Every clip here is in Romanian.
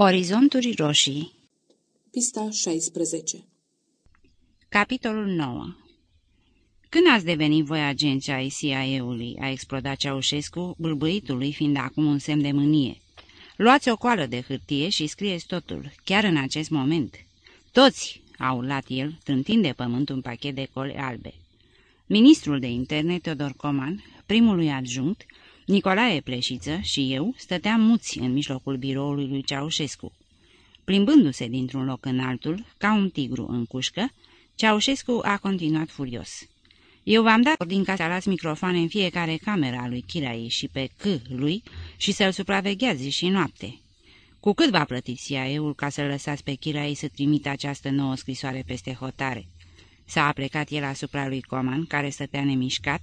Orizonturi roșii Pista 16 Capitolul 9 Când ați devenit voi agenți ai CIA-ului, a explodat Ceaușescu, bâlbâitului fiind acum un semn de mânie. Luați o coală de hârtie și scrieți totul, chiar în acest moment. Toți, a urlat el, trântind de pământ un pachet de cole albe. Ministrul de interne, Teodor Coman, primul lui adjunct, Nicolae Pleșiță și eu stăteam muți în mijlocul biroului lui Ceaușescu. Plimbându-se dintr-un loc în altul, ca un tigru în cușcă, Ceaușescu a continuat furios. Eu v-am dat ordin ca să alați microfoane în fiecare cameră a lui Chirai și pe C lui și să-l supravegheați zi și noapte. Cu cât va plăti CIA-ul ca să-l lăsați pe Chirai să trimită această nouă scrisoare peste hotare? S-a aplecat el asupra lui Coman, care stătea nemișcat,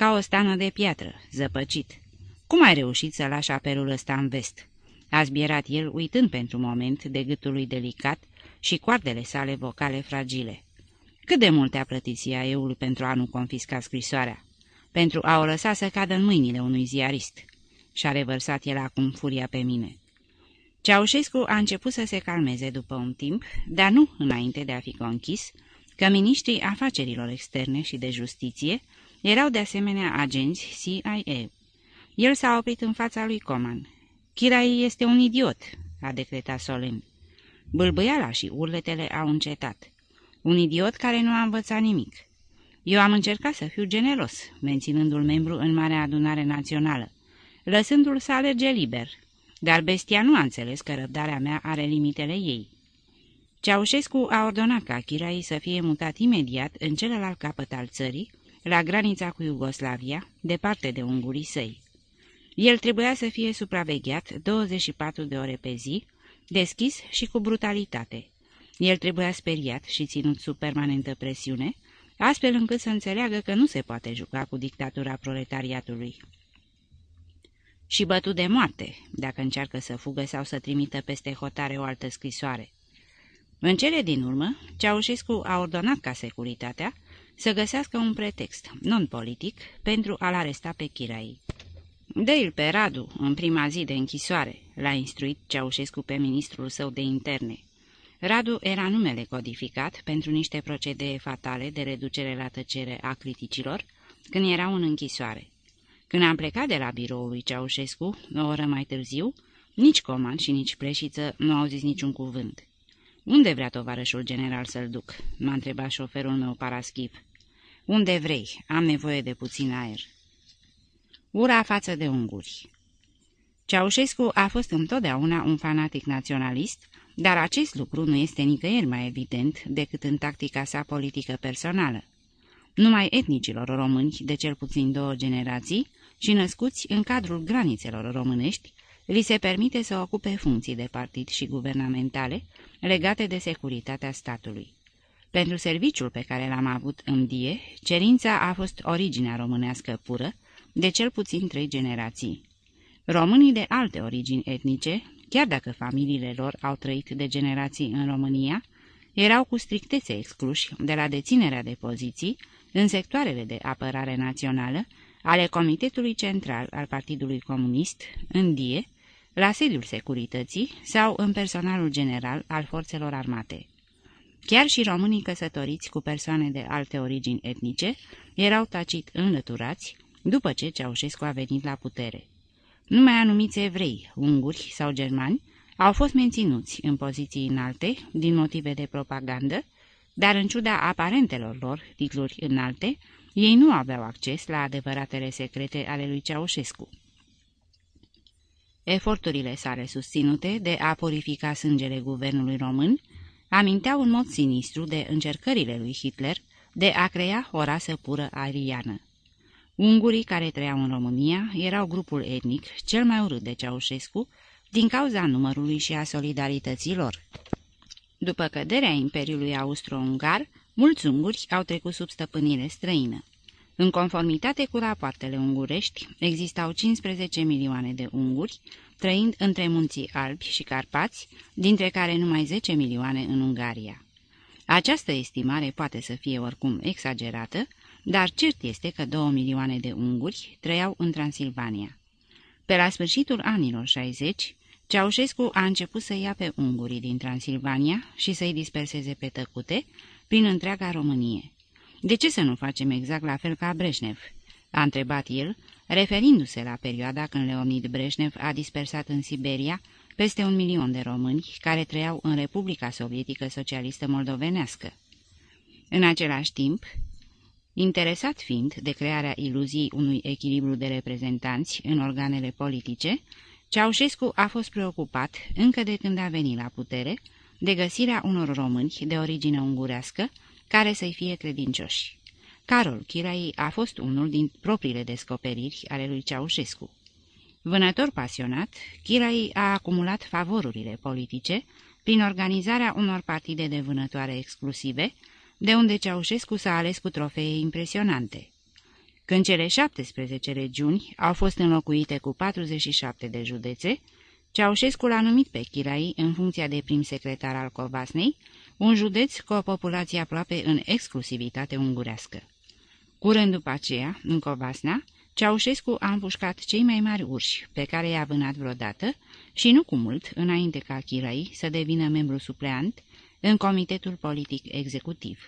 ca o stană de piatră, zăpăcit. Cum ai reușit să lași apelul ăsta în vest?" A zbierat el, uitând pentru moment de gâtul lui delicat și coardele sale vocale fragile. Cât de mult a plătit CIA-ul pentru a nu confisca scrisoarea? Pentru a o lăsa să cadă în mâinile unui ziarist. Și-a revărsat el acum furia pe mine. Ceaușescu a început să se calmeze după un timp, dar nu înainte de a fi conchis, că miniștrii afacerilor externe și de justiție erau de asemenea agenți CIA. El s-a oprit în fața lui Coman. Chirai este un idiot," a decretat solemn. Bâlbâiala și urletele au încetat. Un idiot care nu a învățat nimic. Eu am încercat să fiu generos, menținându-l membru în Marea Adunare Națională, lăsându-l să alerge liber, dar bestia nu a înțeles că răbdarea mea are limitele ei. Ceaușescu a ordonat ca Chirai să fie mutat imediat în celălalt capăt al țării, la granița cu Iugoslavia, departe de ungurii săi. El trebuia să fie supravegheat 24 de ore pe zi, deschis și cu brutalitate. El trebuia speriat și ținut sub permanentă presiune, astfel încât să înțeleagă că nu se poate juca cu dictatura proletariatului. Și bătut de moarte, dacă încearcă să fugă sau să trimită peste hotare o altă scrisoare. În cele din urmă, Ceaușescu a ordonat ca securitatea să găsească un pretext non-politic pentru a-l aresta pe Chirai. Dă-l pe Radu, în prima zi de închisoare, l-a instruit Ceaușescu pe ministrul său de interne. Radu era numele codificat pentru niște procedee fatale de reducere la tăcere a criticilor, când erau în închisoare. Când am plecat de la biroul lui Ceaușescu, o oră mai târziu, nici Coman și nici Pleșiță nu au zis niciun cuvânt. Unde vrea tovarășul general să-l duc?" m-a întrebat șoferul meu paraschiv. Unde vrei, am nevoie de puțin aer." Ura față de unguri Ceaușescu a fost întotdeauna un fanatic naționalist, dar acest lucru nu este nicăieri mai evident decât în tactica sa politică personală. Numai etnicilor români de cel puțin două generații și născuți în cadrul granițelor românești, li se permite să ocupe funcții de partid și guvernamentale legate de securitatea statului. Pentru serviciul pe care l-am avut în die, cerința a fost originea românească pură, de cel puțin trei generații. Românii de alte origini etnice, chiar dacă familiile lor au trăit de generații în România, erau cu strictețe excluși de la deținerea de poziții în sectoarele de apărare națională ale Comitetului Central al Partidului Comunist, în die, la sediul securității sau în personalul general al forțelor armate. Chiar și românii căsătoriți cu persoane de alte origini etnice erau tacit înlăturați după ce Ceaușescu a venit la putere. Numai anumiți evrei, unguri sau germani au fost menținuți în poziții înalte din motive de propagandă, dar în ciuda aparentelor lor titluri înalte, ei nu aveau acces la adevăratele secrete ale lui Ceaușescu. Eforturile sale susținute de a purifica sângele guvernului român aminteau în mod sinistru de încercările lui Hitler de a crea o rasă pură ariană. Ungurii care trăiau în România erau grupul etnic cel mai urât de Ceaușescu din cauza numărului și a solidarității lor. După căderea Imperiului Austro-Ungar, mulți unguri au trecut sub stăpânire străină. În conformitate cu rapoartele ungurești, existau 15 milioane de unguri, trăind între munții Albi și Carpați, dintre care numai 10 milioane în Ungaria. Această estimare poate să fie oricum exagerată, dar cert este că 2 milioane de unguri trăiau în Transilvania. Pe la sfârșitul anilor 60, Ceaușescu a început să ia pe ungurii din Transilvania și să-i disperseze pe tăcute prin întreaga Românie. De ce să nu facem exact la fel ca Breșnev?" A întrebat el, referindu-se la perioada când Leonid Breșnev a dispersat în Siberia peste un milion de români care trăiau în Republica Sovietică Socialistă Moldovenească. În același timp, interesat fiind de crearea iluziei unui echilibru de reprezentanți în organele politice, Ceaușescu a fost preocupat, încă de când a venit la putere, de găsirea unor români de origine ungurească care să-i fie credincioși. Carol Chirai a fost unul din propriile descoperiri ale lui Ceaușescu. Vânător pasionat, Chirai a acumulat favorurile politice prin organizarea unor partide de vânătoare exclusive, de unde Ceaușescu s-a ales cu trofee impresionante. Când cele 17 regiuni au fost înlocuite cu 47 de județe, Ceaușescu l-a numit pe Chirai în funcția de prim secretar al Covasnei, un județ cu o populație aproape în exclusivitate ungurească. Curând după aceea, în Covasna, Ceaușescu a împușcat cei mai mari urși pe care i-a vânat vreodată și nu cu mult înainte ca Chirai să devină membru supleant în Comitetul Politic Executiv.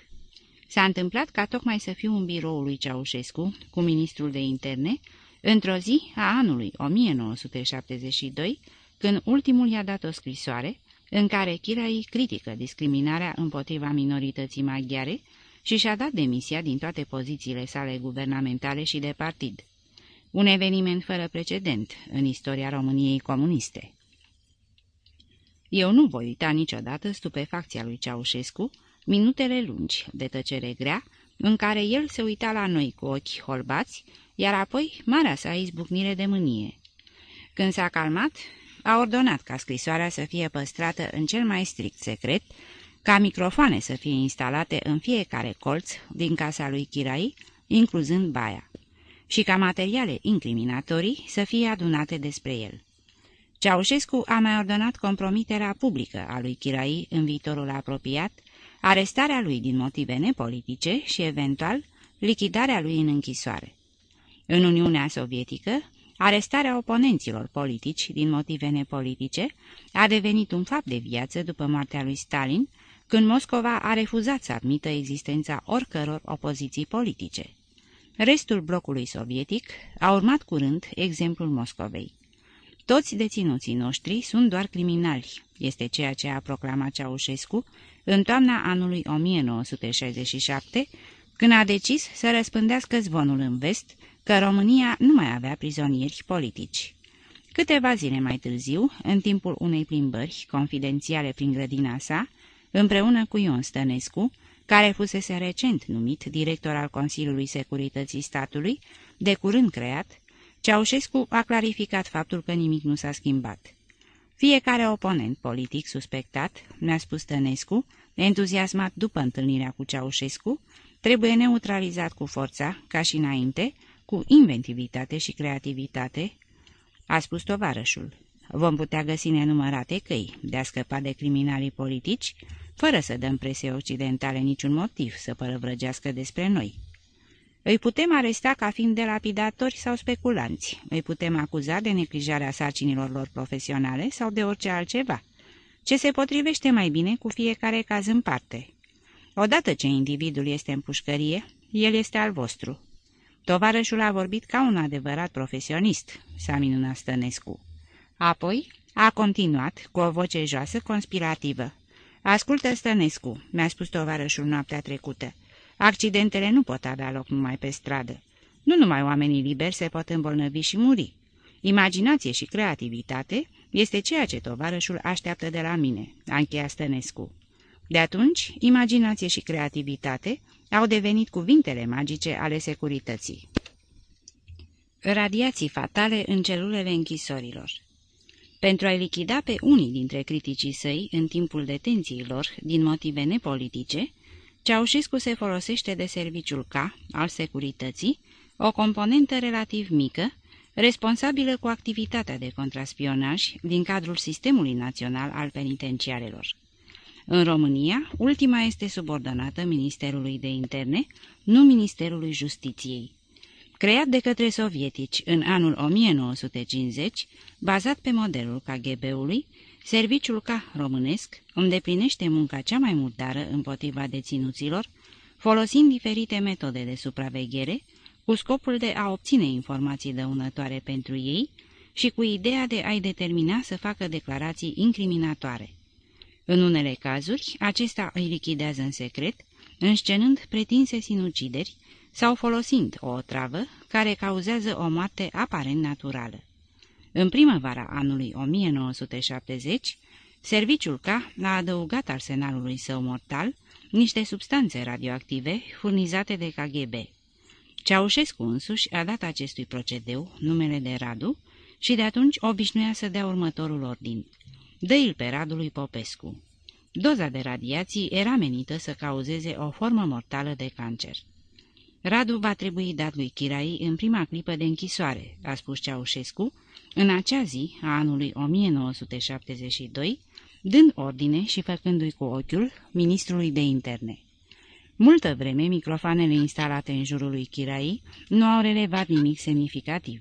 S-a întâmplat ca tocmai să fiu în biroul lui Ceaușescu cu ministrul de interne într-o zi a anului 1972, când ultimul i-a dat o scrisoare în care Chirai critică discriminarea împotriva minorității maghiare și și-a dat demisia din toate pozițiile sale guvernamentale și de partid. Un eveniment fără precedent în istoria României comuniste. Eu nu voi uita niciodată stupefacția lui Ceaușescu, minutele lungi de tăcere grea, în care el se uita la noi cu ochi holbați, iar apoi marea sa izbucnire de mânie. Când s-a calmat, a ordonat ca scrisoarea să fie păstrată în cel mai strict secret, ca microfoane să fie instalate în fiecare colț din casa lui Chirai, incluzând baia, și ca materiale incriminatorii să fie adunate despre el. Ceaușescu a mai ordonat compromiterea publică a lui Chirai în viitorul apropiat, arestarea lui din motive nepolitice și, eventual, lichidarea lui în închisoare. În Uniunea Sovietică, arestarea oponenților politici din motive nepolitice a devenit un fapt de viață după moartea lui Stalin, când Moscova a refuzat să admită existența oricăror opoziții politice. Restul blocului sovietic a urmat curând exemplul Moscovei. Toți deținuții noștri sunt doar criminali, este ceea ce a proclamat Ceaușescu în toamna anului 1967, când a decis să răspândească zvonul în vest că România nu mai avea prizonieri politici. Câteva zile mai târziu, în timpul unei plimbări confidențiale prin grădina sa, împreună cu Ion Stănescu, care fusese recent numit director al Consiliului Securității Statului, de curând creat, Ceaușescu a clarificat faptul că nimic nu s-a schimbat. Fiecare oponent politic suspectat, mi-a spus Tănescu, entuziasmat după întâlnirea cu Ceaușescu, trebuie neutralizat cu forța, ca și înainte, cu inventivitate și creativitate, a spus tovarășul. Vom putea găsi nenumărate căi de a scăpa de criminalii politici, fără să dăm prese occidentale niciun motiv să părăvrăgească despre noi. Îi putem aresta ca fiind delapidatori sau speculanți, îi putem acuza de neglijarea sarcinilor lor profesionale sau de orice altceva, ce se potrivește mai bine cu fiecare caz în parte. Odată ce individul este în pușcărie, el este al vostru. Tovarășul a vorbit ca un adevărat profesionist, s-a minunat Stănescu. Apoi a continuat cu o voce joasă conspirativă. Ascultă, Stănescu," mi-a spus tovarășul noaptea trecută. Accidentele nu pot avea loc numai pe stradă. Nu numai oamenii liberi se pot îmbolnăvi și muri. Imaginație și creativitate este ceea ce tovarășul așteaptă de la mine, a încheiat Stănescu. De atunci, imaginație și creativitate au devenit cuvintele magice ale securității. Radiații fatale în celulele închisorilor pentru a-i lichida pe unii dintre criticii săi în timpul detențiilor din motive nepolitice, Ceaușescu se folosește de serviciul K al securității, o componentă relativ mică, responsabilă cu activitatea de contraspionaj din cadrul sistemului național al penitenciarelor. În România, ultima este subordonată Ministerului de Interne, nu Ministerului Justiției. Creat de către sovietici în anul 1950, bazat pe modelul KGB-ului, serviciul K românesc îndeplinește munca cea mai murdară împotriva deținuților, folosind diferite metode de supraveghere, cu scopul de a obține informații dăunătoare pentru ei și cu ideea de a-i determina să facă declarații incriminatoare. În unele cazuri, acesta îi lichidează în secret, înscenând pretinse sinucideri sau folosind o otravă care cauzează o moarte aparent naturală. În primăvara anului 1970, serviciul K a adăugat arsenalului său mortal niște substanțe radioactive furnizate de KGB. Ceaușescu însuși a dat acestui procedeu numele de Radu și de atunci obișnuia să dea următorul ordin. Dă-il pe Radu lui Popescu. Doza de radiații era menită să cauzeze o formă mortală de cancer. Radu va trebui dat lui Chirai în prima clipă de închisoare, a spus Ceaușescu, în acea zi a anului 1972, dând ordine și făcându-i cu ochiul ministrului de interne. Multă vreme, microfoanele instalate în jurul lui Chirai nu au relevat nimic semnificativ.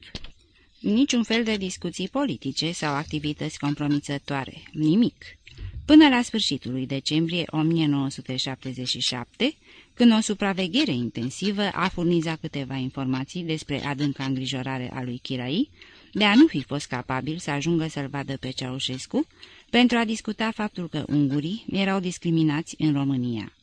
Niciun fel de discuții politice sau activități compromițătoare, nimic. Până la sfârșitul lui decembrie 1977, când o supraveghere intensivă a furnizat câteva informații despre adânca îngrijorare a lui Chirai, de a nu fi fost capabil să ajungă să-l vadă pe Ceaușescu, pentru a discuta faptul că ungurii erau discriminați în România.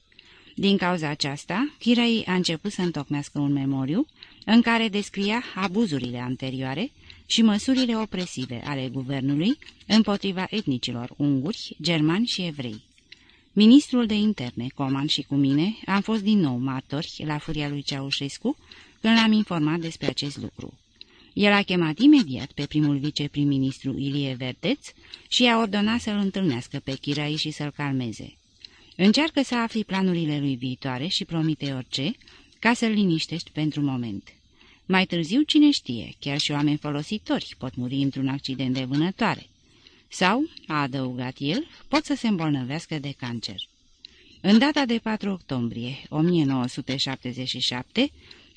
Din cauza aceasta, Chirai a început să întocmească un memoriu în care descria abuzurile anterioare și măsurile opresive ale guvernului împotriva etnicilor unguri, germani și evrei. Ministrul de interne, Coman și cu mine, am fost din nou martori la furia lui Ceaușescu când l-am informat despre acest lucru. El a chemat imediat pe primul viceprim-ministru Ilie Verdeț și a ordonat să-l întâlnească pe Chirai și să-l calmeze. Încearcă să afli planurile lui viitoare și promite orice, ca să-l liniștești pentru moment. Mai târziu, cine știe, chiar și oameni folositori pot muri într-un accident de vânătoare. Sau, a adăugat el, pot să se îmbolnăvească de cancer. În data de 4 octombrie 1977,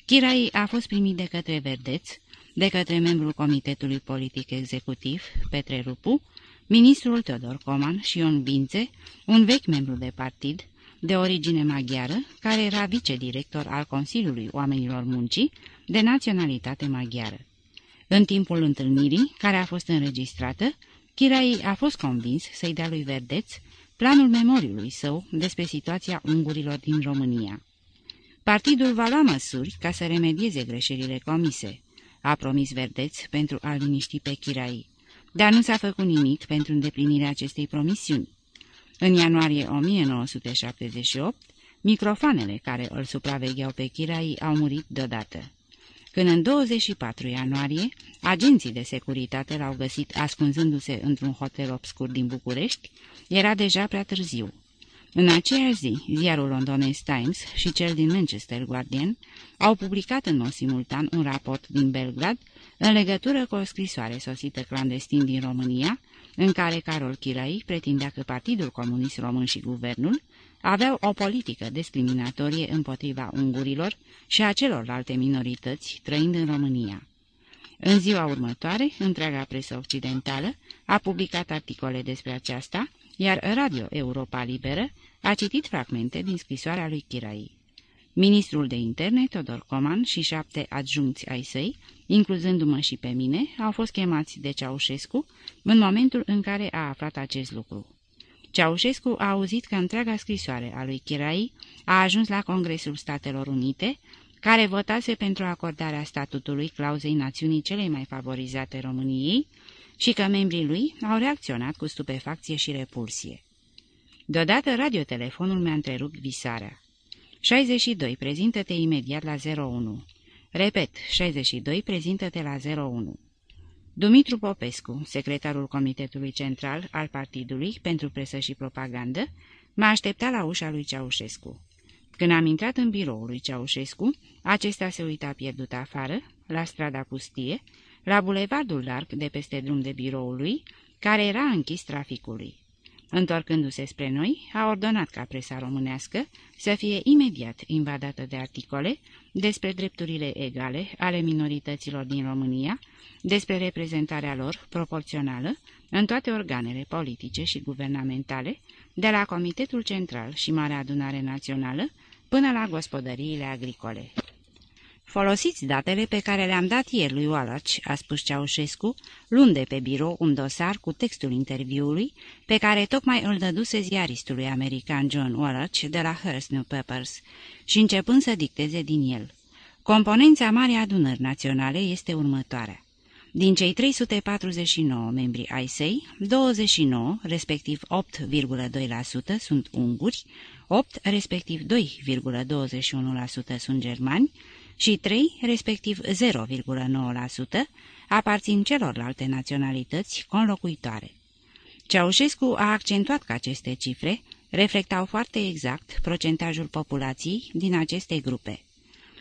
Chirai a fost primit de către Verdeț, de către membrul Comitetului Politic Executiv, Petre Rupu, ministrul Teodor Coman și Ion Vințe, un vechi membru de partid, de origine maghiară, care era vicedirector al Consiliului Oamenilor Muncii, de naționalitate maghiară. În timpul întâlnirii, care a fost înregistrată, Chirai a fost convins să-i dea lui Verdeț planul memoriului său despre situația ungurilor din România. Partidul va lua măsuri ca să remedieze greșelile comise, a promis Verdeț pentru a liniști pe Chirai, dar nu s-a făcut nimic pentru îndeplinirea acestei promisiuni. În ianuarie 1978, microfoanele care îl supravegheau pe Chirai au murit deodată. Când în 24 ianuarie, agenții de securitate l-au găsit ascunzându-se într-un hotel obscur din București, era deja prea târziu. În aceeași zi, ziarul londonez Times și cel din Manchester Guardian au publicat în mod simultan un raport din Belgrad în legătură cu o scrisoare sosită clandestin din România, în care Carol Chirai pretindea că Partidul Comunist Român și Guvernul aveau o politică discriminatorie împotriva ungurilor și a celorlalte minorități trăind în România. În ziua următoare, întreaga presă occidentală a publicat articole despre aceasta, iar Radio Europa Liberă a citit fragmente din scrisoarea lui Chirai. Ministrul de interne, Todor Coman, și șapte adjuncți ai săi, incluzându-mă și pe mine, au fost chemați de Ceaușescu în momentul în care a aflat acest lucru. Ceaușescu a auzit că întreaga scrisoare a lui Chirai a ajuns la Congresul Statelor Unite, care votase pentru acordarea statutului clauzei națiunii celei mai favorizate României și că membrii lui au reacționat cu stupefacție și repulsie. Deodată radiotelefonul mi-a întrerupt visarea. 62. Prezintă-te imediat la 01. Repet, 62. Prezintă-te la 01. Dumitru Popescu, secretarul Comitetului Central al Partidului pentru Presă și Propagandă, m-a așteptat la ușa lui Ceaușescu. Când am intrat în biroul lui Ceaușescu, acesta se uita pierdut afară, la strada pustie, la bulevardul larg de peste drum de biroul lui, care era închis traficului. Întorcându-se spre noi, a ordonat ca presa românească să fie imediat invadată de articole despre drepturile egale ale minorităților din România, despre reprezentarea lor proporțională în toate organele politice și guvernamentale, de la Comitetul Central și Marea Adunare Națională până la gospodăriile agricole. Folosiți datele pe care le-am dat ieri lui Wallace, a spus Ceaușescu, luând de pe birou un dosar cu textul interviului pe care tocmai îl dăduse ziaristului american John Wallace de la Hearst New Papers și începând să dicteze din el. Componența Marii Adunări Naționale este următoarea. Din cei 349 membri ai săi, 29, respectiv 8,2% sunt unguri, 8, respectiv 2,21% sunt germani, și 3, respectiv 0,9%, aparțin celorlalte naționalități conlocuitoare. Ceaușescu a accentuat că aceste cifre reflectau foarte exact procentajul populației din aceste grupe.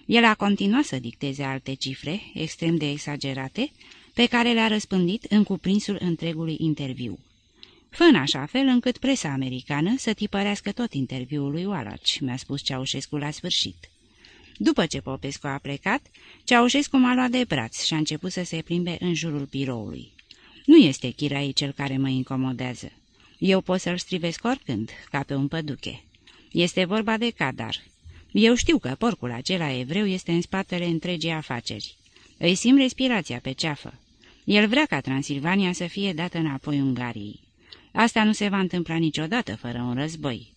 El a continuat să dicteze alte cifre, extrem de exagerate, pe care le-a răspândit în cuprinsul întregului interviu. Fă în așa fel încât presa americană să tipărească tot interviul lui Wallace, mi-a spus Ceaușescu la sfârșit. După ce Popescu a plecat, Ceaușescu m-a luat de braț și a început să se plimbe în jurul biroului. Nu este Chirai cel care mă incomodează. Eu pot să-l strivesc oricând, ca pe un păduche. Este vorba de Cadar. Eu știu că porcul acela evreu este în spatele întregii afaceri. Îi simt respirația pe ceafă. El vrea ca Transilvania să fie dată înapoi Ungariei. Asta nu se va întâmpla niciodată fără un război.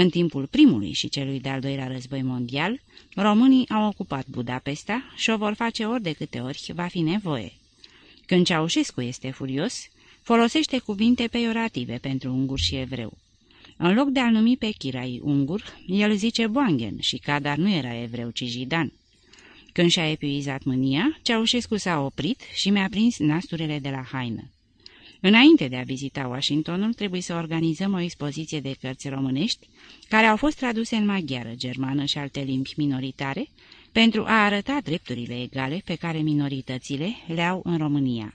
În timpul primului și celui de-al doilea război mondial, românii au ocupat Budapesta și o vor face ori de câte ori va fi nevoie. Când Ceaușescu este furios, folosește cuvinte peiorative pentru ungur și evreu. În loc de a numi pe Chirai ungur, el zice Boangen și Cadar nu era evreu, ci jidan. Când și-a epuizat mânia, Ceaușescu s-a oprit și mi-a prins nasturele de la haină. Înainte de a vizita Washingtonul, trebuie să organizăm o expoziție de cărți românești, care au fost traduse în maghiară, germană și alte limbi minoritare, pentru a arăta drepturile egale pe care minoritățile le au în România.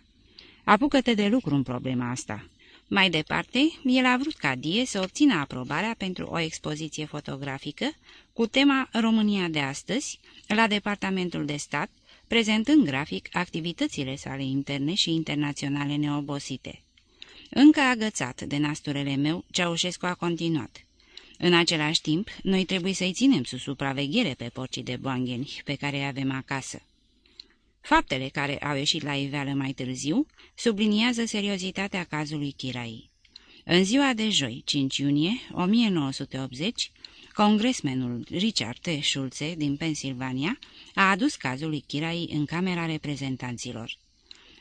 Apucă-te de lucru în problema asta. Mai departe, el a vrut ca Die să obțină aprobarea pentru o expoziție fotografică cu tema România de astăzi la Departamentul de Stat, prezentând grafic activitățile sale interne și internaționale neobosite. Încă agățat de nasturele meu, Ceaușescu a continuat. În același timp, noi trebuie să-i ținem sub supraveghere pe porcii de boangheni pe care îi avem acasă. Faptele care au ieșit la iveală mai târziu subliniază seriozitatea cazului Chirai. În ziua de joi, 5 iunie 1980, Congresmenul Richard T. Schulze din Pennsylvania a adus cazul lui Chirai în Camera Reprezentanților.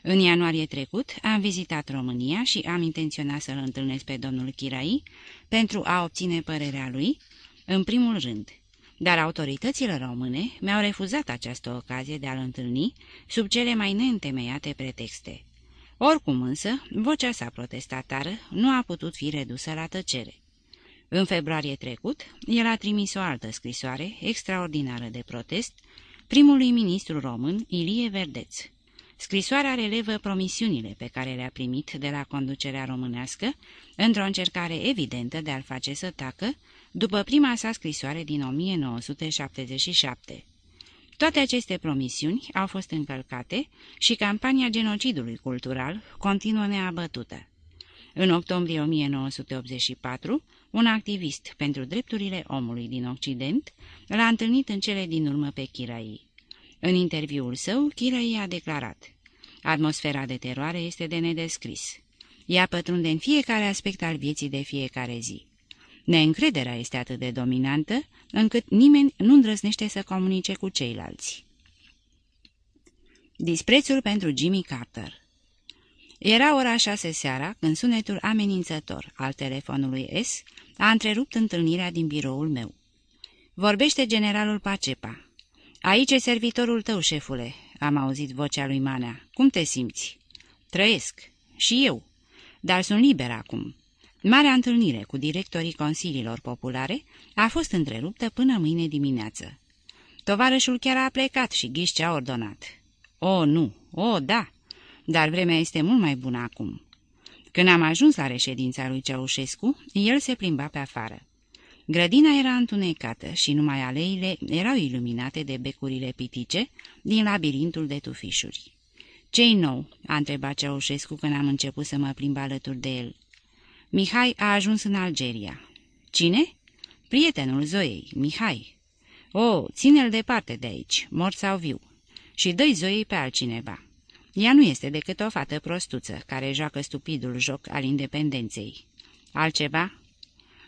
În ianuarie trecut am vizitat România și am intenționat să-l întâlnesc pe domnul Chirai pentru a obține părerea lui, în primul rând. Dar autoritățile române mi-au refuzat această ocazie de a-l întâlni sub cele mai neîntemeiate pretexte. Oricum însă, vocea sa protestatară nu a putut fi redusă la tăcere. În februarie trecut, el a trimis o altă scrisoare extraordinară de protest primului ministru român Ilie Verdeț. Scrisoarea relevă promisiunile pe care le-a primit de la conducerea românească, într-o încercare evidentă de a-l face să tacă, după prima sa scrisoare din 1977. Toate aceste promisiuni au fost încălcate și campania genocidului cultural continuă neabătută. În octombrie 1984, un activist pentru drepturile omului din Occident l-a întâlnit în cele din urmă pe Chirai. În interviul său, Chirai a declarat Atmosfera de teroare este de nedescris. Ea pătrunde în fiecare aspect al vieții de fiecare zi. Neîncrederea este atât de dominantă, încât nimeni nu îndrăznește să comunice cu ceilalți. Disprețul pentru Jimmy Carter Era ora șase seara când sunetul amenințător al telefonului S a întrerupt întâlnirea din biroul meu. Vorbește generalul Pacepa. Aici e servitorul tău, șefule," am auzit vocea lui Manea. Cum te simți?" Trăiesc. Și eu. Dar sunt liber acum." Marea întâlnire cu directorii consiliilor populare a fost întreruptă până mâine dimineață. Tovarășul chiar a plecat și ghiș ce a ordonat. O, nu, o, da, dar vremea este mult mai bună acum. Când am ajuns la reședința lui Ceaușescu, el se plimba pe afară. Grădina era întunecată și numai aleile erau iluminate de becurile pitice din labirintul de tufișuri. Ce-i nou?" a întrebat Ceaușescu când am început să mă plimb alături de el. Mihai a ajuns în Algeria. Cine? Prietenul Zoei, Mihai. O, ține-l departe de aici, mort sau viu. Și dă-i Zoei pe altcineva. Ea nu este decât o fată prostuță, care joacă stupidul joc al independenței. Altceva?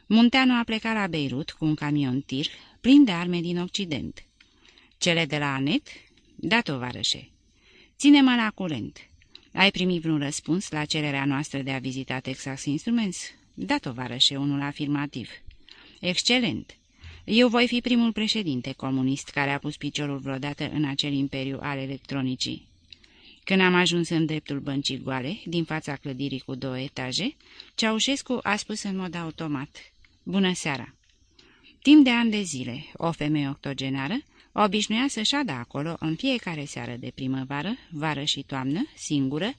Munteanu a plecat la Beirut cu un camion tir plin de arme din Occident. Cele de la Anet? Da, tovarășe. Ține-mă la curent. Ai primit vreun răspuns la cererea noastră de a vizita Texas Instruments? Da, tovarășe, unul afirmativ. Excelent. Eu voi fi primul președinte comunist care a pus piciorul vreodată în acel imperiu al electronicii. Când am ajuns în dreptul băncii goale, din fața clădirii cu două etaje, Ceaușescu a spus în mod automat, Bună seara! Timp de ani de zile, o femeie octogenară obișnuia să șadă acolo în fiecare seară de primăvară, vară și toamnă, singură,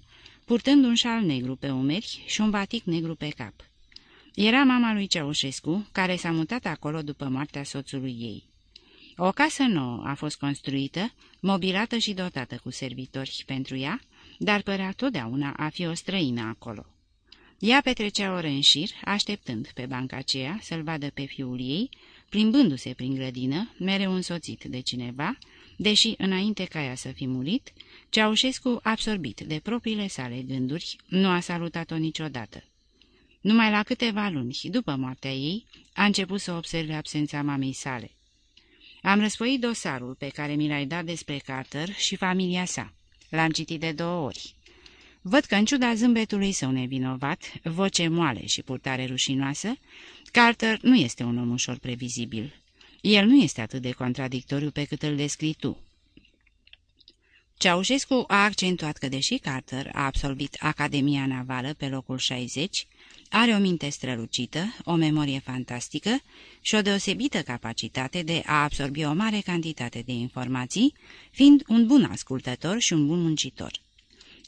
purtând un șal negru pe umeri și un batic negru pe cap. Era mama lui Ceaușescu, care s-a mutat acolo după moartea soțului ei. O casă nouă a fost construită, mobilată și dotată cu servitori pentru ea, dar părea totdeauna a fi o străină acolo. Ea petrecea ore în șir, așteptând pe banca aceea să-l vadă pe fiul ei, plimbându-se prin grădină, mereu însoțit de cineva, deși, înainte ca ea să fi murit, Ceaușescu, absorbit de propriile sale gânduri, nu a salutat-o niciodată. Numai la câteva luni, după moartea ei, a început să observe absența mamei sale. Am răsfoit dosarul pe care mi l-ai dat despre Carter și familia sa. L-am citit de două ori. Văd că, în ciuda zâmbetului său nevinovat, voce moale și purtare rușinoasă, Carter nu este un om ușor previzibil. El nu este atât de contradictoriu pe cât îl descrii tu. Ceaușescu a accentuat că, deși Carter a absolvit Academia Navală pe locul 60, are o minte strălucită, o memorie fantastică și o deosebită capacitate de a absorbi o mare cantitate de informații, fiind un bun ascultător și un bun muncitor.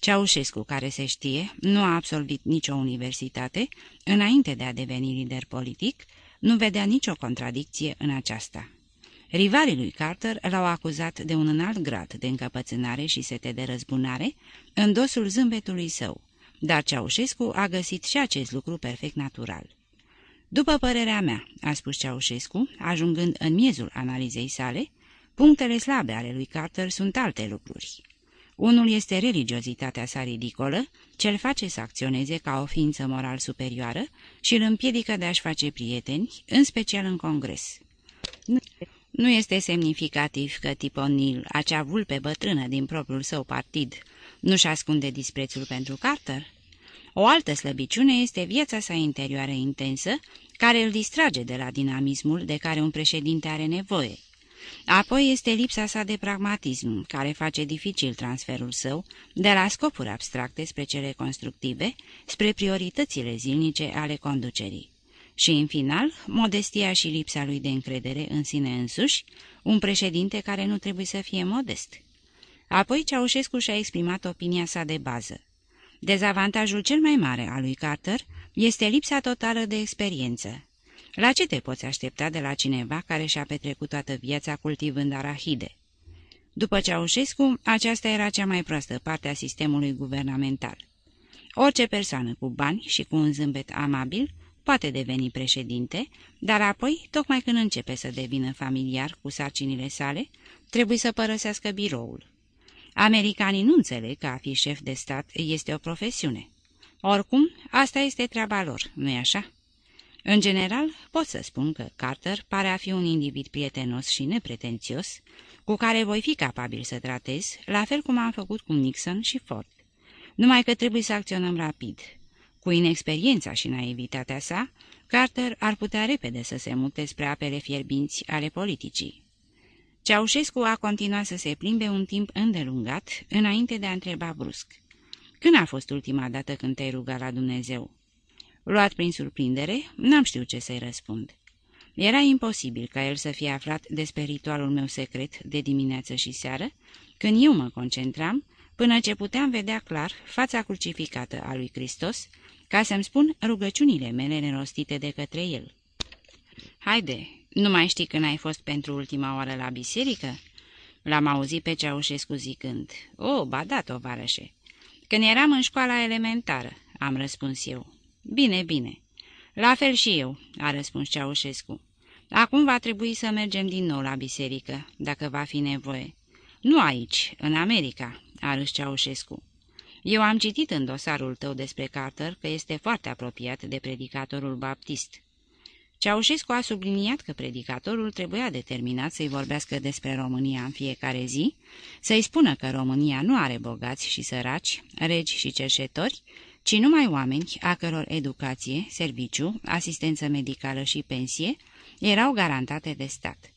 Ceaușescu, care se știe, nu a absolvit nicio universitate, înainte de a deveni lider politic, nu vedea nicio contradicție în aceasta. Rivalii lui Carter l-au acuzat de un înalt grad de încăpățânare și sete de răzbunare în dosul zâmbetului său, dar Ceaușescu a găsit și acest lucru perfect natural. După părerea mea, a spus Ceaușescu, ajungând în miezul analizei sale, punctele slabe ale lui Carter sunt alte lucruri. Unul este religiozitatea sa ridicolă, ce îl face să acționeze ca o ființă moral superioară și îl împiedică de a-și face prieteni, în special în congres. Nu este semnificativ că Tiponil, acea vulpe bătrână din propriul său partid, nu-și ascunde disprețul pentru Carter? O altă slăbiciune este viața sa interioară intensă, care îl distrage de la dinamismul de care un președinte are nevoie. Apoi este lipsa sa de pragmatism, care face dificil transferul său de la scopuri abstracte spre cele constructive, spre prioritățile zilnice ale conducerii. Și, în final, modestia și lipsa lui de încredere în sine însuși, un președinte care nu trebuie să fie modest. Apoi Ceaușescu și-a exprimat opinia sa de bază. Dezavantajul cel mai mare al lui Carter este lipsa totală de experiență. La ce te poți aștepta de la cineva care și-a petrecut toată viața cultivând arahide? După Ceaușescu, aceasta era cea mai proastă parte a sistemului guvernamental. Orice persoană cu bani și cu un zâmbet amabil poate deveni președinte, dar apoi, tocmai când începe să devină familiar cu sarcinile sale, trebuie să părăsească biroul. Americanii nu înțeleg că a fi șef de stat este o profesiune. Oricum, asta este treaba lor, nu-i așa? În general, pot să spun că Carter pare a fi un individ prietenos și nepretențios, cu care voi fi capabil să tratez, la fel cum am făcut cu Nixon și Ford. Numai că trebuie să acționăm rapid. Cu inexperiența și naivitatea sa, Carter ar putea repede să se mute spre apele fierbinți ale politicii. Ceaușescu a continuat să se plimbe un timp îndelungat, înainte de a întreba brusc. Când a fost ultima dată când te-ai rugat la Dumnezeu? Luat prin surprindere, n-am știut ce să-i răspund. Era imposibil ca el să fie aflat despre ritualul meu secret de dimineață și seară, când eu mă concentram, până ce puteam vedea clar fața crucificată a lui Hristos, ca să-mi spun rugăciunile mele nerostite de către el. Haide, nu mai știi când ai fost pentru ultima oară la biserică?" L-am auzit pe Ceaușescu zicând, O, ba da, tovarășe." Când eram în școala elementară," am răspuns eu. Bine, bine." La fel și eu," a răspuns Ceaușescu. Acum va trebui să mergem din nou la biserică, dacă va fi nevoie." Nu aici, în America," a râs Ceaușescu. Eu am citit în dosarul tău despre Carter că este foarte apropiat de predicatorul baptist." Ceaușescu a subliniat că predicatorul trebuia determinat să-i vorbească despre România în fiecare zi, să-i spună că România nu are bogați și săraci, regi și cerșetori, ci numai oameni a căror educație, serviciu, asistență medicală și pensie erau garantate de stat.